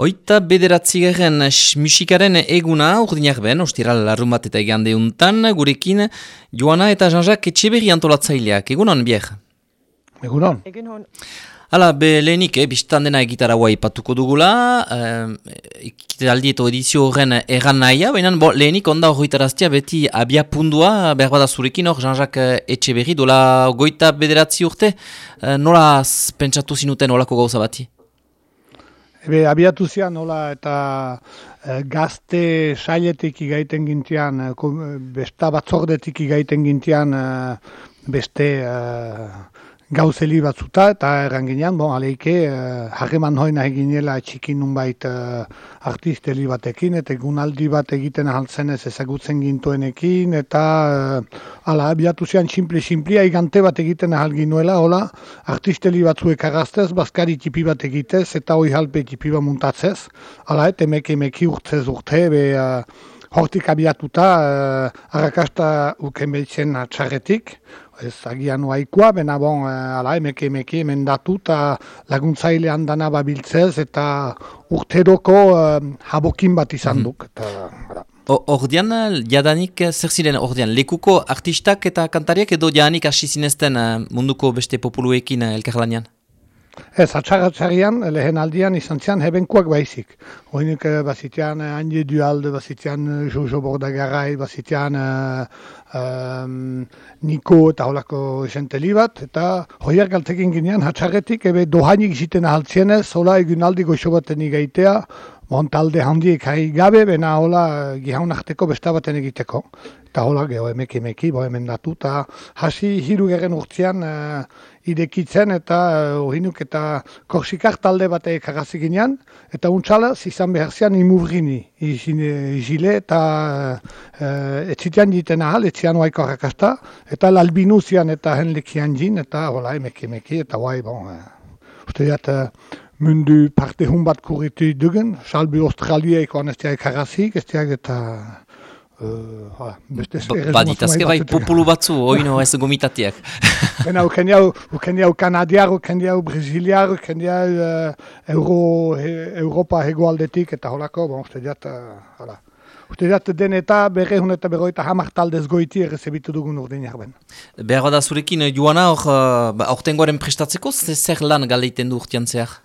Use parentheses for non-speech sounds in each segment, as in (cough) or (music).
Oita bederatzi garen musikaren eguna urdinak ben, ostiral larrun bat eta egan deuntan, gurekin Joana eta Jean-Jacques Etxeberri antolatzaileak. Egunon, bier? Egunon. Egunon. Hala, be lehenik, eh, biztan dena egitara guai patuko dugula, eh, ekitaldi eta edizio horren erran nahia, baina bo, lehenik onda horretaraztia beti abia pundua, behar bada zurekin hor, Jean-Jacques Etxeberri, dola goita bederatzi urte, eh, nola pentsatu zinuten olako gauza bati? Ebe, abiatu zian, nola, eta e, gazte sailetik igaiten gintian, e, besta batzordetik igaiten gintian, e, beste gauzeli batzuta eta erranginean, bon, aleike, uh, harreman hoina eginela txikin nunbait uh, artisteli batekin, eta egunaldi bat egiten ahaltzen ez ezagutzen gintuenekin, eta uh, ala, abiatu zian simple-simple, aigante bat egiten ahal ginuela, hola, artisteli batzuek agaztez, bazkari tipi bat egitez, eta hoi halpe tipi bat muntatzez, ala, eta emeki emeki urtzez urte, be, uh, hortik abiatuta, uh, arrakasta uken behitzen txarretik, ez agian oaikoa, bena bon, eh, ala, emeke emeke emendatu eta laguntzaile handana babiltzez eta urteroko eh, habokin bat izan mhm. duk. Eta, Ordian, jadanik zer ziren ordian, lekuko artistak eta kantariak edo jadanik hasi zinezten munduko beste populuekin elkarlanean? Ez, atxagatzarian, lehen aldian izan zian hebenkuak baizik. Hoinik eh, bazitean eh, Andi Dualde, bazitean eh, Jojo Bordagarai, bazitean um, Niko eta holako esenteli bat, eta hoiak galtekin ginean, atxagetik, ebe dohainik ziten ahaltzienez, hola egun aldi goxo baten igaitea, montalde handiek hai gabe, bena hola gihaun arteko besta baten egiteko. Eta hola geho emeki emeki, bo hemen datu, eta hasi hiru geren urtzean uh, idekitzen eta uh, eta korsikak talde batek agazik ginean, eta untsala zizan behar zian imurgini izile eta uh, etzitean jiten ahal, etzian oaiko harrakasta, eta lalbinuzian eta henlekian jin, eta hola emeki emeki, eta guai, bon, uh, uste diat, uh, mundu parte hun bat kurritu dugen, salbi australia eko anestiak agazik, ez eta Uh, Baditazke bai populu batzu, oino ez gomitateak. Bena, (laughs) uken jau, uken jau kanadiar, uken jau brasiliar, uken jau uh, Euro, he, Europa hegoaldetik eta holako, bon, uste diat, uh, hala. Uste diat den eta berre hun eta berroita hamar taldez goiti errezebitu dugun urdin jarben. Behar da zurekin, joana hor, uh, ba, aurtengoaren prestatzeko, zer lan galeiten du urtean zehar?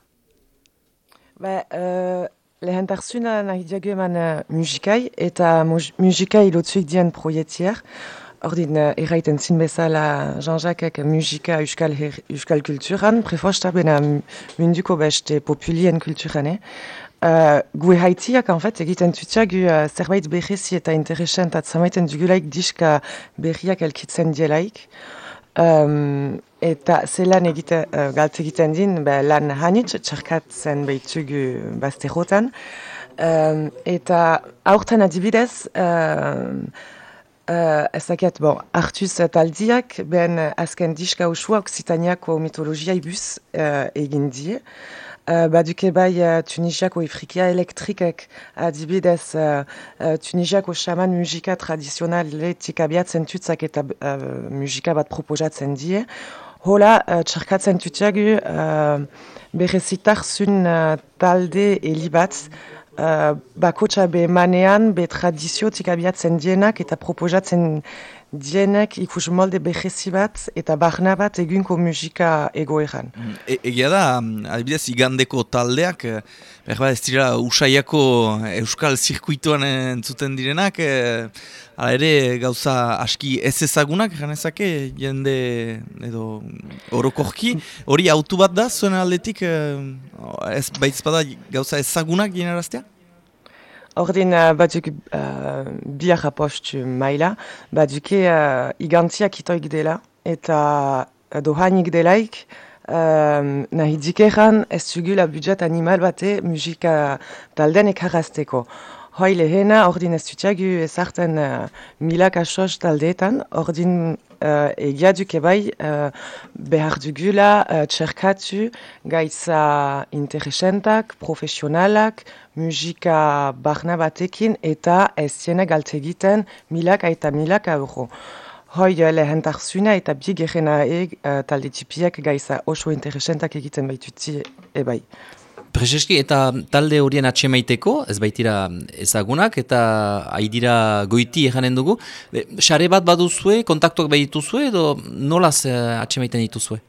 Ba, uh, Lehentarzuna nahi diago eman uh, musikai, eta musikai lotzuik dien proietier. Ordin, uh, erraiten zin bezala Jean-Jacques musika euskal, euskal kulturan, prefosta bena munduko beste populien kulturane. Uh, gu haitiak, en fait, egiten tutia gu uh, zerbait berrezi eta interesant, at zamaiten dugulaik diska berriak elkitzen dielaik. Um, eta zelan egite, uh, galt egiten din, be, lan hanitz, txarkatzen behitugu bazterotan. Um, eta aurten adibidez, uh, uh, ezaket, bon, hartuz taldiak, ben azken diska usua Oksitaniako mitologia ibuz uh, egin die. Uh, baduke bai uh, Tunisiako ifrikia elektrikek adibidez uh, uh, Tunisiako shaman musika tradizionaletik abiatzen tutzak eta uh, musika bat proposatzen die. Hola, uh, txarkatzen tutsagu uh, berezitar zun uh, talde elibat uh, bakotxa be manean be tradiziotik abiatzen dienak eta proposatzen dienek ikus molde behezi bat eta barna bat egunko musika egoeran. Mm, e, egia da, mm, adibidez igandeko taldeak, eh, behar ez dira usaiako euskal zirkuituan entzuten direnak, e, ala ere gauza aski ez ezagunak, janezake, jende edo orokorki, hori autu bat da zuen aldetik, e, ez bada gauza ezagunak jeneraztea? Ordin uh, batzuk uh, biak apostu maila, batzuke uh, igantziak itoik dela, eta dohainik delaik, uh, nahi dikeran ez zugula budget animal bate musika talden ekarazteko. Hoi lehena, ordin ez zutiagu ezarten uh, milak asos taldeetan, ordin uh, egia duke bai uh, behar dugula uh, txerkatu gaitza interesentak, profesionalak, musika barna batekin eta ez ziena galtegiten milaka eta milaka euro. Hoi lehen tarzuna eta bi gerena e, uh, talde tipiak gaiza oso interesentak egiten baitutzi ebai. Prezeski, eta talde horien atxemaiteko, ez baitira ezagunak, eta haidira goiti eganen dugu. Xare bat baduzue, kontaktuak behituzue, edo nolaz uh, atxemaiten dituzue?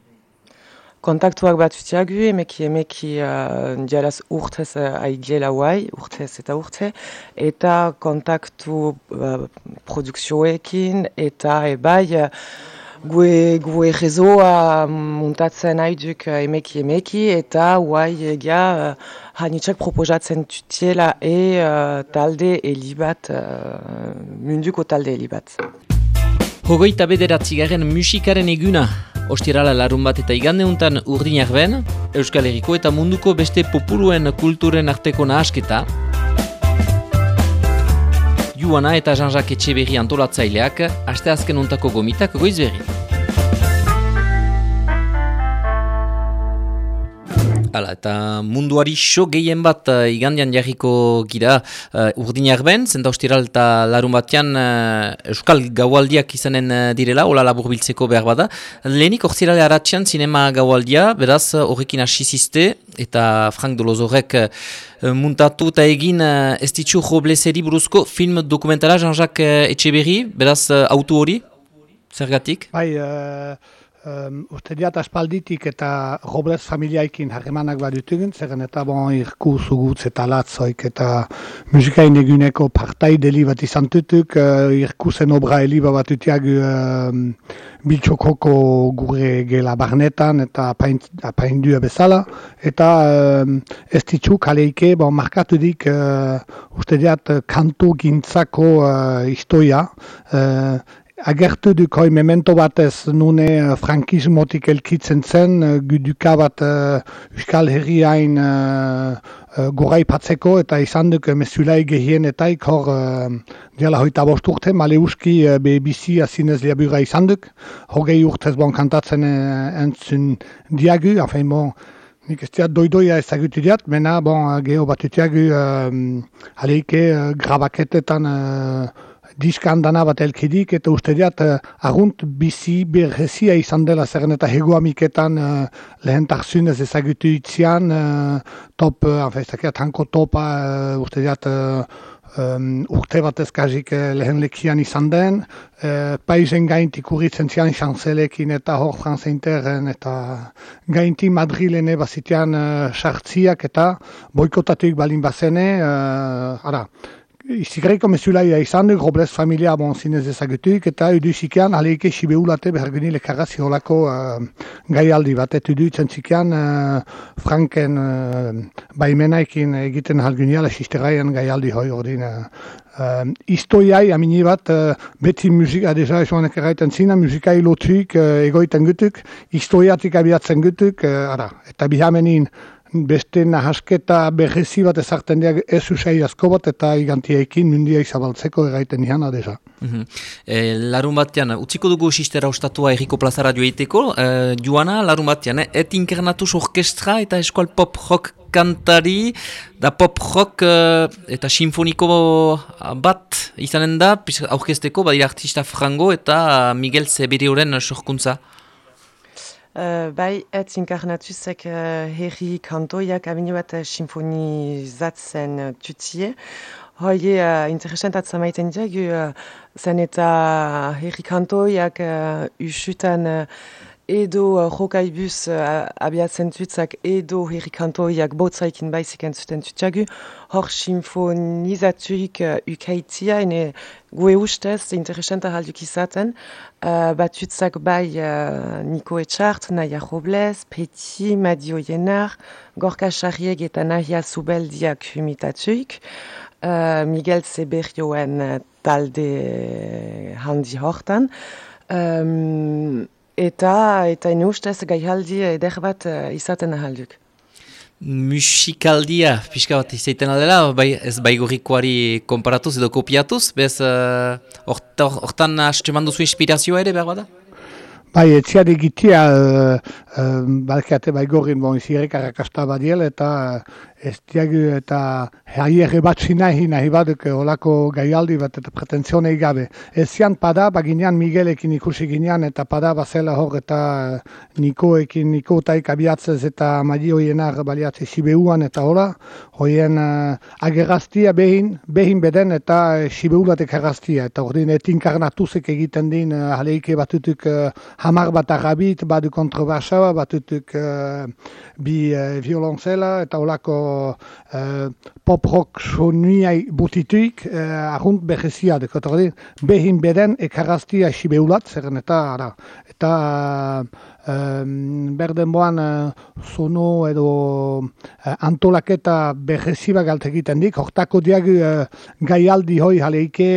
Kontaktuak bat utiagu, emeki emeki uh, dialaz urtez uh, aigiela huai, urtez eta urte, eta kontaktu uh, produkzioekin, eta ebai uh, gue, gue rezoa muntatzen haiduk uh, emeki emeki, eta huai egia uh, hanitzak proposatzen tutiela e uh, talde elibat, uh, munduko talde elibat. Hogoita bederatzi garen musikaren eguna, Ostirala larun bat eta igande untan urdinak ben, Euskal Herriko eta munduko beste populuen kulturen arteko nahasketa. Juana eta Jean-Jacques Etxeberri antolatzaileak, aste azken untako gomitak goiz. Hala, eta munduari so gehien bat uh, igandian jarriko gira uh, urdinak ben, zenta hostiral eta larun batean uh, Euskal Gaualdiak izanen uh, direla, hola labur biltzeko behar bada. Lehenik horzirale haratzean zinema Gaualdia, beraz horrekin asiziste, eta Frank Dolozorek uh, muntatu eta egin uh, ez ditzu Robleseri buruzko film dokumentara Jean-Jacques uh, Etxeberri, beraz uh, autu hori, zergatik? Bai, uh um, uste diat aspalditik eta Robles familiaikin harremanak badutugun, zerren eta bon irku zugutz eta latzoik eta musikain eguneko partai deli bat izan tutuk, uh, irku zen obra heliba bat utiagu um, biltxokoko gure gela barnetan eta apaindua bezala, eta um, ez ditzu kaleike, bon, markatu dik uh, uste diat kanto gintzako uh, historia, uh, agertu dukoi memento batez nune uh, frankismotik elkitzen zen, uh, guduka bat uh, Euskal Herriain uh, uh, gorai patzeko eta izan duk mesulai gehien eta uh, diala hoita bost urte, male uski uh, BBC azinez liabura izan duk, hogei urtez bon kantatzen uh, entzun diagu, hafen bon, Nik ez diat doidoia ezagutu diat, mena bon, geho bat utiagu uh, aleike uh, grabaketetan diskan dana bat elkidik eta uste diat uh, agunt bizi berrezia izan dela zerren eta hego amiketan uh, lehen tarzunez ezagutu itzian uh, top, uh, ez tanko topa uh, uste diat uh, um, urte bat ezkazik uh, lehen lekian izan den uh, paizen gaintik urritzen zian xanzelekin eta hor franze eta gainti madrilene bazitean uh, sartziak eta boikotatuik balin bazene uh, ara, Izigarriko mesulaia izan duk, Robles familia bon zinez ezagutuk, eta edu zikean, aleike sibeulate behar gini lekarrazi holako uh, gaialdi bat, eta edu itzen uh, Franken uh, baimenaikin egiten halgunia, lexisterian gaialdi hoi ordin. Uh, istoiai, amini bat, uh, beti musika, deja esoanek erraiten zina, musikai lotuik uh, egoiten gutuk, istoiatik abiatzen gutuk, uh, ara, eta bihamenin, beste nahasketa berrezi bat ezarten diak ez usai asko bat eta igantiekin mundia izabaltzeko egaiten nian adesa. Mm -hmm. e, larun batean, utziko dugu sistera ostatua erriko plazara joiteko, e, joana larun batean, eh? et inkernatus orkestra eta eskual pop rock kantari, da pop rock e, eta sinfoniko bat izanen da, aurkesteko, badira artista frango eta Miguel Zebirioren sorkuntza. Bai, ez inkarnatuzek uh, herri kantoiak abinu bat uh, sinfonizatzen uh, tutie. Hoi, uh, interesantatzen maiten diagu, uh, zen eta herri kantoiak uh, usutan uh, edo uh, jokaibuz uh, abiatzen tutzak edo herri kantoiak botzaikin baizik entzuten tutsagu. Hor sinfonizatuik uh, ukaitia, ene gue ustez interesanta halduk izaten. Uh, bat tutzak bai uh, Niko Etxart, Naia Robles, Peti, Madio Jenar, Gorka Xarrieg eta Nahia Zubeldiak humitatuik. Uh, Miguel Zeberioen talde handi hortan. Um, eta eta ene ustez gaihaldi eder bat uh, izaten ahalduk. Musikaldia, pixka bat izaiten aldela, bai, ez baigorikoari komparatuz edo kopiatuz, bez hortan uh, haste manduzu inspirazioa ere behar bada? Bai, etxiade egitea, uh, uh, balkeate bai gorrin, bon, izirek arrakasta badiel, eta ez eta herri bat nahi, nahi baduk olako gaialdi bat eta pretentzionei gabe. Ez zian pada, baginean Miguelekin ikusi ginean, eta pada bazela hor eta Nikoekin, Niko taik abiatzez eta madi hoienak baliatze Sibeuan eta hola, hoien uh, agerraztia behin, behin beden eta Sibeulatek agerraztia, eta hori netin egiten din, uh, haleike batutuk uh, hamar bat agabit, badu kontrobasa, batutuk uh, bi uh, violonzela, eta olako uh, pop-rock sonuiai butituik, uh, ahunt behezia, dekot hori, behin beden ekaraztia sibeulat, zerren eta, ara, eta um, berden boan uh, edo uh, antolaketa behezia galt egiten dik, hortako diagu uh, gaialdi hoi jaleike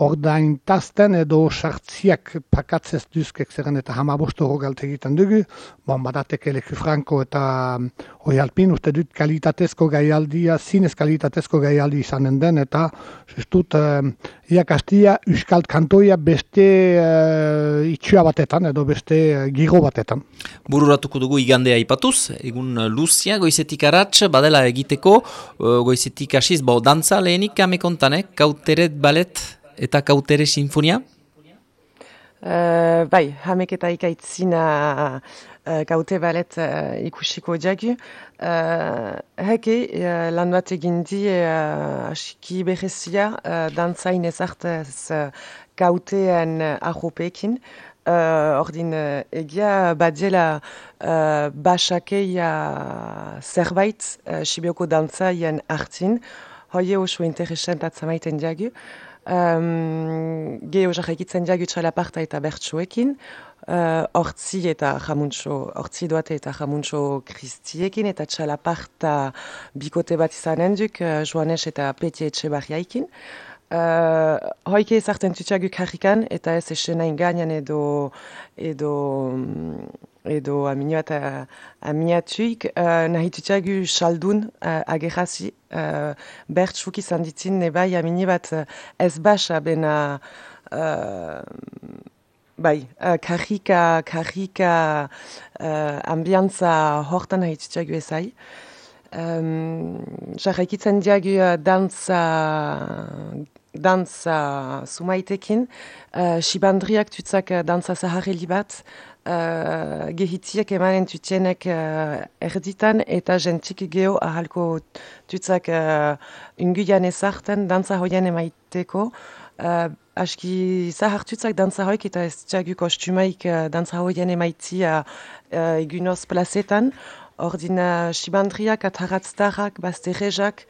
ordaintazten edo sartziak pakatzez duzkek zeren eta hamabostu galt egiten dugu, bon, badateke leku franko eta hoi alpin, uste dut kalitatezko gaialdia, zinez kalitatezko gaialdi izanen den, eta justut, uh, ia kastia, uskalt kantoia beste uh, itxua batetan, edo beste uh, giro batetan. Bururatuko dugu igandea ipatuz, egun Luzia, goizetik aratz, badela egiteko, goizetik asiz, bo, dantza lehenik amekontanek, kauteret balet, eta kautere sinfonia? Uh, bai, hamek eta ikaitzina uh, kaute balet uh, ikusiko diagu. Uh, heke, uh, lan bat egin di uh, asiki behezia uh, dantzain ezartez uh, kautean uh, ahopekin. Uh, ordin uh, egia badiela uh, basakeia zerbait uh, sibioko dantzaien hartin. Hoie oso interesant atzamaiten diagu. Um, Geho jarraikitzen jagu txalaparta eta bertsuekin, uh, ortsi eta jamuntxo, ortsi duate eta jamuntxo kristiekin, eta txalaparta bikote bat izanen duk, uh, joanes eta peti etxe barriaikin. Uh, hoike ezartzen tutxagu karrikan, eta ez esenain gainan edo, edo edo aminuat aminatuik, uh, nahi tutxagu saldun uh, agerrazi uh, bertsuk izan ditzin nebai amini bat uh, ez basa bena uh, bai, uh, karrika, karrika uh, ambiantza hortan nahi tutxagu ezai. Um, Jarraikitzen diagu uh, dantza dantza sumaitekin, uh, Shibandriak tutzak uh, dantza zaharreli bat, uh, gehitziak emanen tutienek uh, erditan, eta jentik geho ahalko tutzak uh, unguian ezarten dantza hoien emaiteko. Uh, aski zahar tutzak dantza hoik eta ez txagu kostumaik uh, dantza hoien emaitzia uh, egunoz plazetan. Ordina Shibandriak, ataratztarrak, bazterrezak,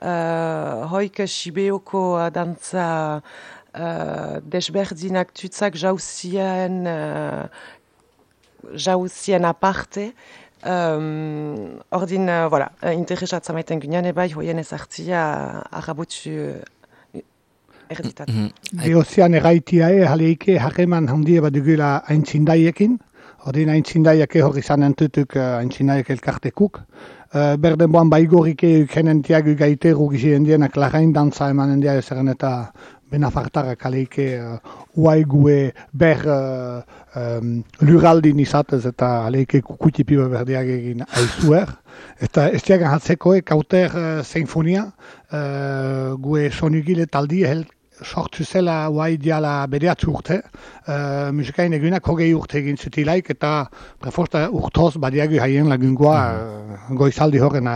uh, hoik Sibeoko uh, dantza uh, desberdinak tutzak jauzien, uh, jauzien aparte. Um, ordin, uh, voilà, interesat zamaiten ginean ebai, hoien ezartzia arrabutu erditat. Mm -hmm. Erraitia e, jaleike hakeman handie bat dugula aintzindaiekin. Ordin aintzindaiak hori zanen tutuk aintzindaiek elkartekuk. Uh, berden boan baigorike ukenen tiagu gaiteru gizien dienak lagain dantza emanen dia ezaren eta benafartara kaleike uh, uaigue ber uh, um, luraldin izatez eta aleike kukutipiba berdiak egin aizuer. Eta ez diagan hatzeko e, kauter uh, sinfonia uh, gue sonigile taldi sortu zela guai diala bedeatzu urte, uh, musikain egunak hogei urte egin zutilaik, eta preforta urtoz badiagu haien lagungoa uh, goizaldi horren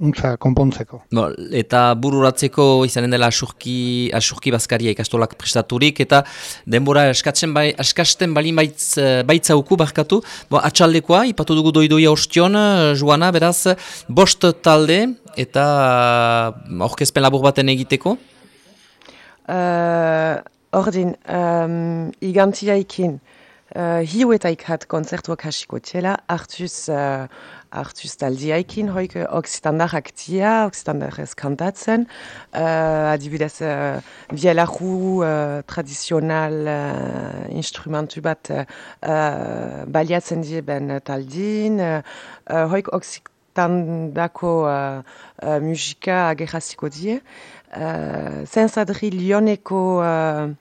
untza konpontzeko. Bo, eta bururatzeko izanen dela asurki, asurki bazkaria ikastolak prestaturik, eta denbora eskatzen bai, eskasten balin baitz, baitza uku barkatu, bo, atxaldekoa, ipatu dugu doidoia ostion, joana, beraz, bost talde, eta orkezpen labur baten egiteko? Uh, ordin, um, igantziaikin, uh, hiuetaik hat konzertuak hasiko txela, hartuz, uh, hartuz taldiaikin, hoik oksitandarak tia, oksitandarrez kantatzen, uh, adibidez, uh, bielarru uh, tradizional uh, instrumentu bat uh, baliatzen die ben taldin, uh, hoik oksitandako uh, uh, musika agerraziko die, Uh, Zenzadri Lioneko uh,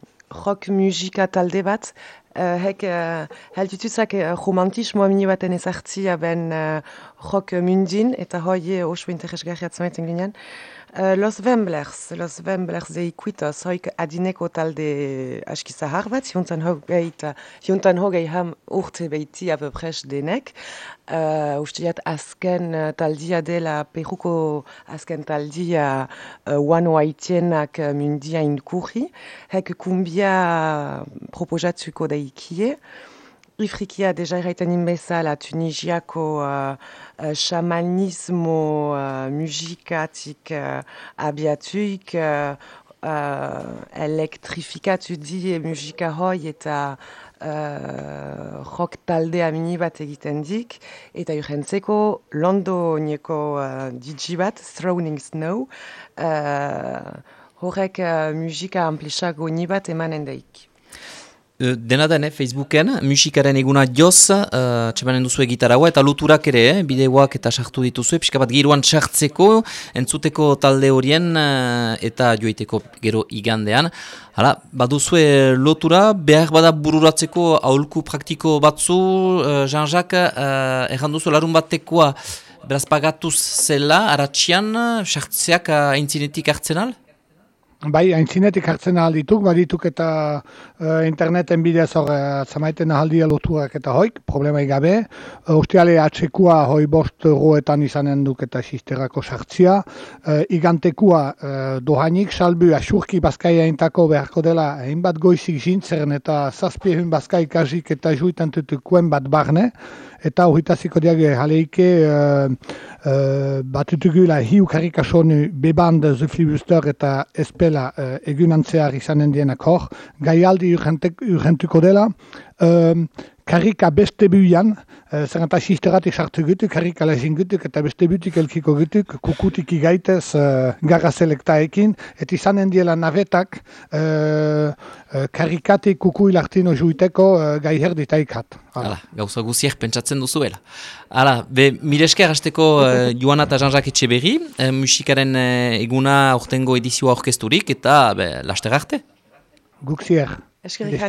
rock musika talde bat, Uh, hek, uh, heltutuzak uh, romantismoa mini baten ezartzia ben uh, rock mundin, eta hoi oso interesgarriatzen maiten ginen. Uh, los Wemblers, los Wemblers de ikuitoz, hoik adineko talde aski zahar bat, hiuntan hogei, hiuntan hogei ham urte behiti apepres denek. Uh, Ustiat azken uh, taldia dela, peruko azken taldia uh, wano haitienak uh, mundia inkurri. Hek kumbia proposatzuko da ikie. Ifrikia deja erraiten inbezala Tunisiako uh, uh, shamanismo uh, musikatik uh, abiatuik uh, uh, elektrifikatu di musika hoi eta uh, rock talde amini bat egiten dik eta urrentzeko londo nieko uh, digi bat, Throwing Snow uh, horrek uh, musika amplisago ni bat emanen daik. Dena den, Facebooken, musikaren eguna joz, uh, txemanen duzu egitaragoa, eta luturak ere, eh, bideoak eta sartu dituzu, pixka bat giroan sartzeko, entzuteko talde horien, eta joiteko gero igandean. Hala, baduzue lotura, behar bada bururatzeko aholku praktiko batzu, uh, Jean-Jacques, uh, erran duzu larun batekoa, beraz pagatuz zela, aratxian, sartzeak uh, aintzinetik hartzen al? Bai, haintzinetik hartzen ahal dituk, badituk eta uh, interneten bidez hor uh, zamaiten ahaldia lotuak eta hoik, problemai gabe. Uh, Ustiale atxekua hoi bost roetan izanen duk eta sisterako sartzia. Uh, igantekua uh, dohanik salbu asurki bazkaia intako beharko dela hainbat goizik zintzeren eta zazpiehun bazkai kasik eta juitan tutukuen bat barne. Eta horretaziko diage jaleike uh, uh, batutugula hiu karikasonu beband zuflibuster eta espela uh, egunantzear izanen dienak hor. Gaialdi urgentuko dela. Um, karika beste buian, uh, zer eta sisteratik sartu gutuk, karika lezin gutuk eta beste butik elkiko gutuk, kukutik igaitez uh, garra selektaekin, et izanen diela navetak uh, uh, karikatik kuku ilartino juiteko uh, gai herditaikat. Hala, gauza guziak pentsatzen duzuela. Hala, be, miresker hasteko uh, Joana eta Jean-Jacques Etxeberri, uh, musikaren uh, eguna ortengo edizioa orkesturik eta be, laster arte. Guk zier. Eskerik